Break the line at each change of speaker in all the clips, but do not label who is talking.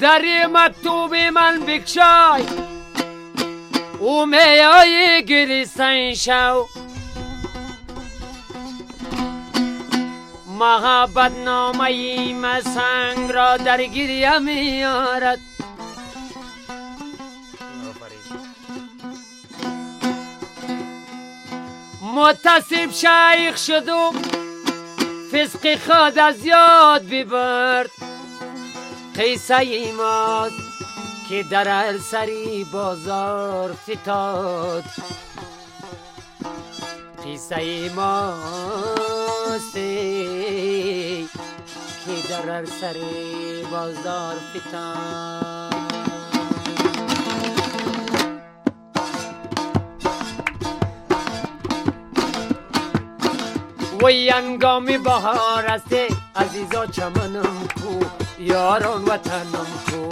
در مکتوب من بکشای. او میای گریستن شو محبت نامه مسنگ را در گریه میارد. متصب شیخ شد و فسق خود از یاد ببرد. قیسه ایماست که در سری بازار فتاد. قیسه ایماست که در سری بازار فتاد. وی انگام بهار است عزیزا چمنم کو یاران وطنم کو.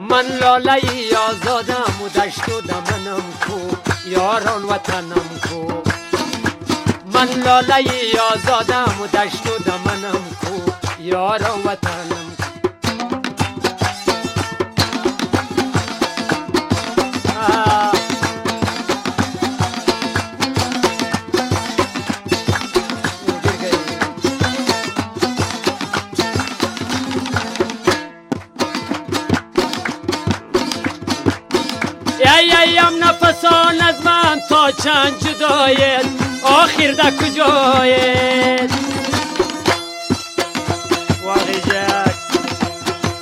من لاله آزادم و دشت و دمنم کو یاران وطنم کو. من لاله آزادم و دشت و دمنم کو یاران وطنم نفسان از من تا چند جدایت؟ آخر در کجایت؟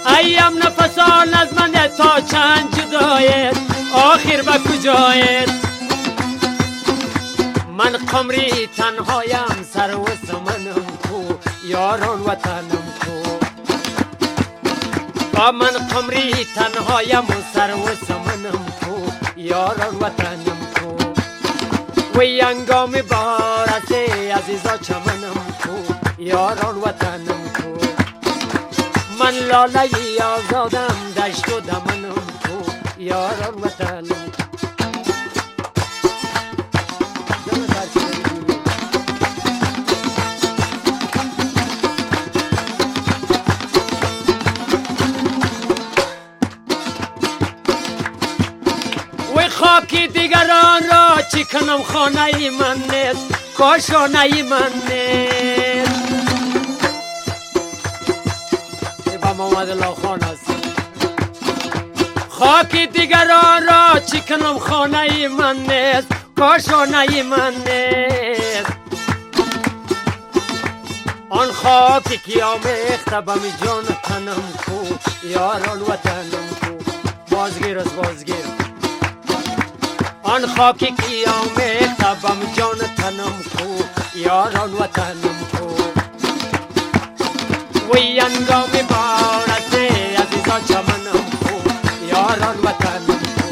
ایم نفسان از من تا چند جدایت؟ آخر به کجایت؟ من قمری تنهایم سر و سمنم کو یاران وطنم کو. با من قمری تنهایم و سر و سمنم یاران وطنم کو وی انگام بار است عزیزا چمنم کو یاران وطنم کو من لاله آزادم دشت و دمنم کو یاران وطنم خاکی دیگران را چی کنم خانه من نیست کاشانه من نیست با محمد خان است خاکی دیگران را چی کنم خانه من نیست کاشانه من نیست آن خاکی که آمیخته به می جان تنم کو یاران وطنم کو. بازگیر از بازگیر. آن خاکی که آمیختبم جان تنم کو یاران وطنم کو. وی انگام بارت عزیزا چمنم کو یاران وطنم کو.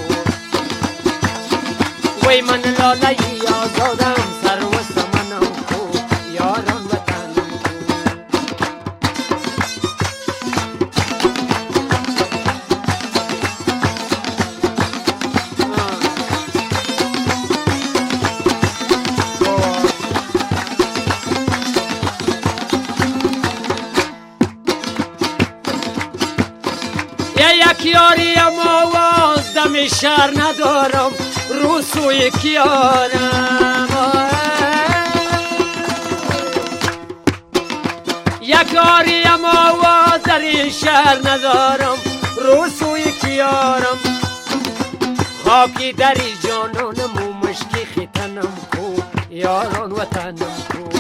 وی من لاله آزادم شهر ندارم رو سوی کیارم یک آریم آواز در این شهر ندارم رو سوی کیارم خاکی در جانانم و مشکی خیتنم کو یاران وطنم کو.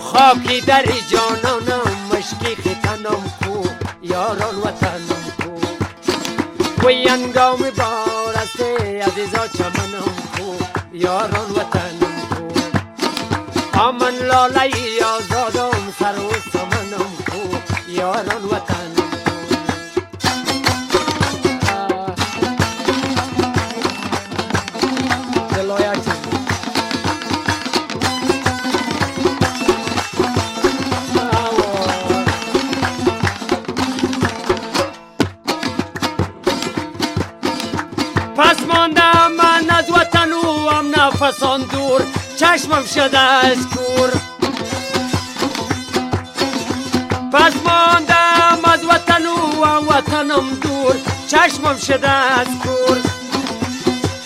خاکی در جانانم مشکی خیتنم کو یاران وطنم وی انگام بار است عزیزا چمنم کو یاران وطنم کو. آمن لاله نفسان دور چشمم شده از کور. پس ماندم از وطن و وطنم دور چشمم شده از کور.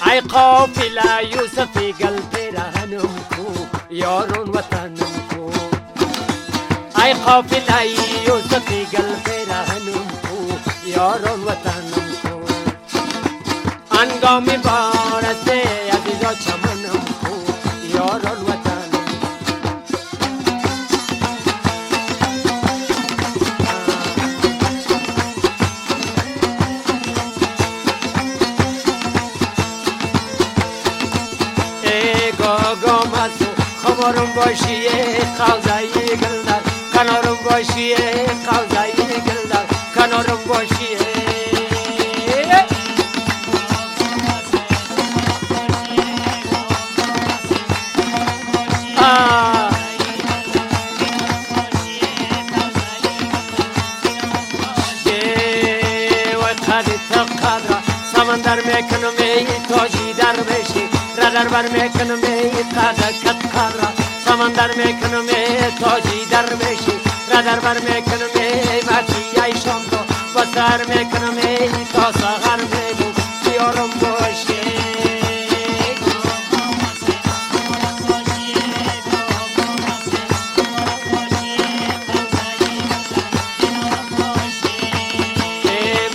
ای قافله یوسفی گل پیرهنم کو یارون وطنم کو. ای قافله یوسفی گل پیرهنم کو یارون وطنم کو. انگامی بارسته خمارم باشی قوزایی گلدر کنارم باشی قوزایی گلدر کنارم باشی آه. ای وای قدی تا قدر سمندر می‌کنم ای تاجی در بشی ردر بر می‌کنم ای قدر کت قدر سمندر می‌کنم ای تاجی در بشی ردر بر می‌کنم ای مردی ای شام تو بسر می‌کنم ای تا سغر میگم بیارم باشی.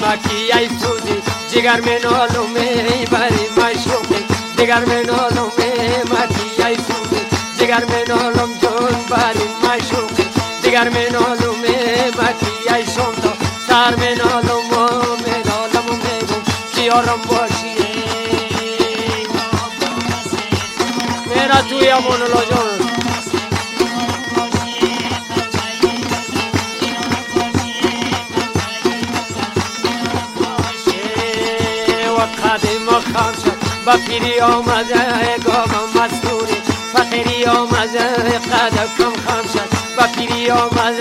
مکی ای سوزی جگر میں نالو میں بری مشوقی جگر میں کیارم باشی. میرا توی امون جان. وقت مخام شد با پیری آمده گامم مستوری. فقیری آمده قدم کم خام شد با پیری آمده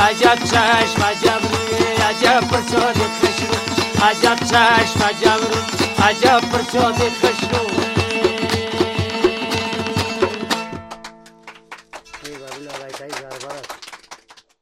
عجب چشم عجب روی عجب پرچاد خشرو عجب چشم عجب رو عجب پرچاد خشرو